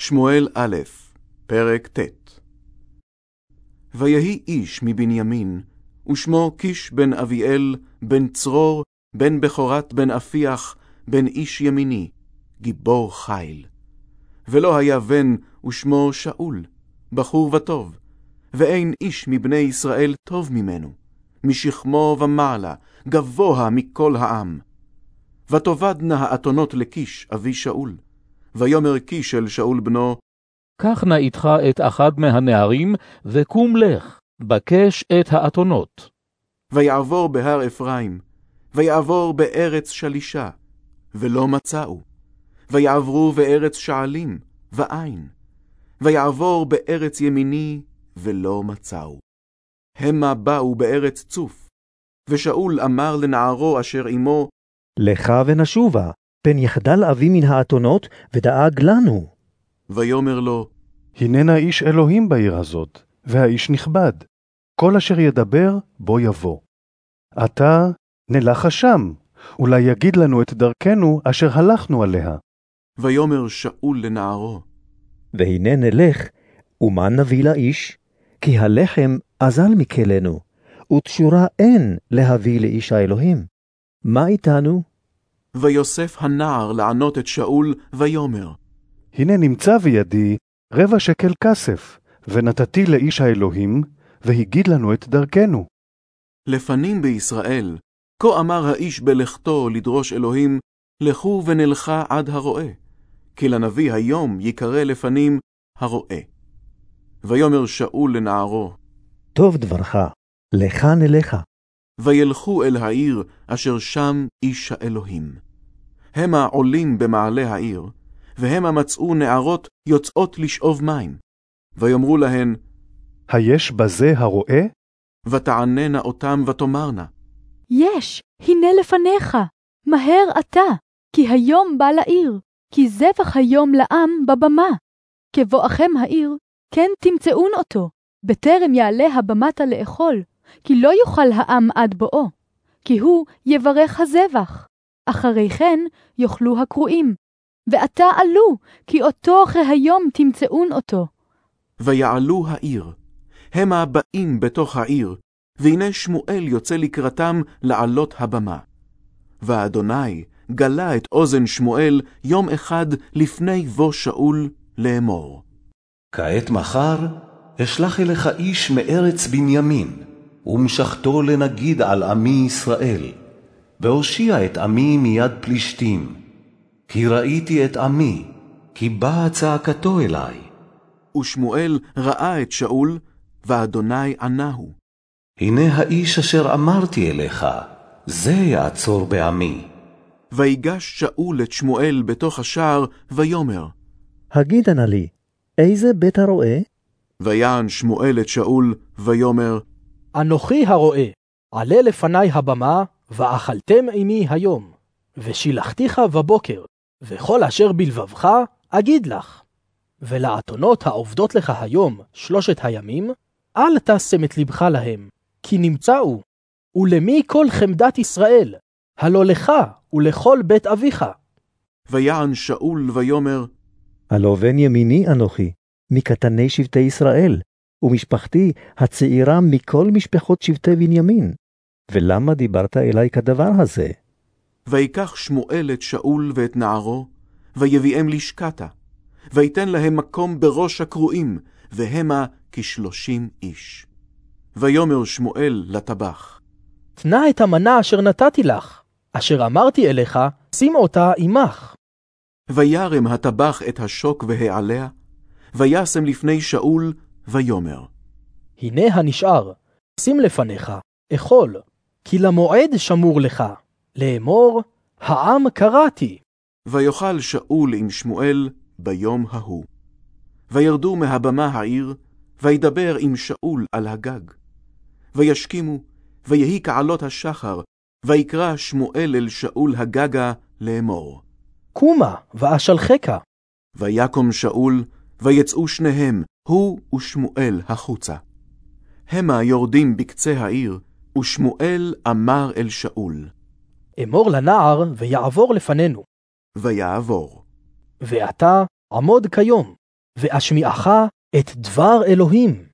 שמואל א', פרק ט' ויהי איש מבנימין, ושמו קיש בן אביאל, בן צרור, בן בכורת בן אפיח, בן איש ימיני, גיבור חיל. ולא היה בן, ושמו שאול, בחור וטוב, ואין איש מבני ישראל טוב ממנו, משכמו ומעלה, גבוה מכל העם. ותאבדנה האתונות לקיש, אבי שאול. ויאמר קיש אל שאול בנו, קח נא איתך את אחד מהנערים, וקום לך, בקש את האתונות. ויעבור בהר אפרים, ויעבור בארץ שלישה, ולא מצאו. ויעברו בארץ שעלים, ואין. ויעבור בארץ ימיני, ולא מצאו. המה באו בארץ צוף. ושאול אמר לנערו אשר עמו, לך ונשובה, פן יחדל אבי מן האתונות, ודאג לנו. ויאמר לו, הננה איש אלוהים בעיר הזאת, והאיש נכבד. כל אשר ידבר, בו יבוא. עתה נלכה שם, אולי יגיד לנו את דרכנו אשר הלכנו עליה. ויאמר שאול לנערו, והנה נלך, ומה נביא לאיש? כי הלחם אזל מכלנו, ותשורה אין להביא לאיש האלוהים. מה איתנו? ויוסף הנער לענות את שאול, ויאמר, הנה נמצא בידי רבע שקל כסף, ונתתי לאיש האלוהים, והגיד לנו את דרכנו. לפנים בישראל, כה אמר האיש בלכתו לדרוש אלוהים, לכו ונלכה עד הרועה, כי לנביא היום יקרא לפנים הרועה. ויאמר שאול לנערו, טוב דברך, לך נלכה. וילכו אל העיר אשר שם איש האלוהים. המה עולים במעלה העיר, והמה מצאו נערות יוצאות לשאוב מים. ויאמרו להן, היש בזה הרועה? ותעננה אותם ותאמרנה, יש, הנה לפניך, מהר אתה, כי היום בא לעיר, כי זבח היום לעם בבמה. כבואכם העיר, כן תמצאון אותו, בטרם יעלה הבמתה לאכול, כי לא יאכל העם עד בואו, כי הוא יברך הזבח. אחרי כן יאכלו הקרואים. ועתה עלו, כי אותו אחרי היום תמצאון אותו. ויעלו העיר. המה באים בתוך העיר, והנה שמואל יוצא לקראתם לעלות הבמה. ואדוני גלה את אוזן שמואל יום אחד לפני בוא שאול לאמור. כעת מחר אשלח אליך איש מארץ בנימין, ומשכתו לנגיד על עמי ישראל, והושיע את עמי מיד פלישתים. כי ראיתי את עמי, כי באה צעקתו אלי. ושמואל ראה את שאול, ואדוני ענהו. הנה האיש אשר אמרתי אליך, זה יעצור בעמי. ויגש שאול את שמואל בתוך השער, ויאמר. הגידה נא לי, איזה בית הרועה? ויען שמואל את שאול, ויאמר, אנוכי הרועה, עלה לפני הבמה, ואכלתם עמי היום, ושילחתיך בבוקר, וכל אשר בלבבך אגיד לך. ולאתונות העובדות לך היום שלושת הימים, אל תשם את לבך להם, כי נמצאו. ולמי כל חמדת ישראל? הלא לך ולכל בית אביך. ויען שאול ויאמר, הלא בן ימיני אנוכי, מקטני שבטי ישראל, ומשפחתי הצעירה מכל משפחות שבטי בנימין. ולמה דיברת אלי כדבר הזה? ויקח שמואל את שאול ואת נערו, ויביאם לשקתה, ויתן להם מקום בראש הקרואים, והמה כשלושים איש. ויאמר שמואל לטבח, תנה את המנה אשר נתתי לך, אשר אמרתי אליך, שים אותה עמך. וירם הטבח את השוק והעליה, וישם לפני שאול, ויאמר, הנה הנשאר, שים לפניך, אכול, כי למועד שמור לך, לאמור, העם קראתי. ויאכל שאול עם שמואל ביום ההוא. וירדו מהבמה העיר, וידבר עם שאול על הגג. וישכימו, ויהי כעלות השחר, ויקרא שמואל אל שאול הגגה לאמור. קומה, ואשלחך. ויקום שאול, ויצאו שניהם, הוא ושמואל החוצה. המה יורדים בקצה העיר, ושמואל אמר אל שאול. אמור לנער, ויעבור לפנינו. ויעבור. ועתה עמוד כיום, ואשמיעך את דבר אלוהים.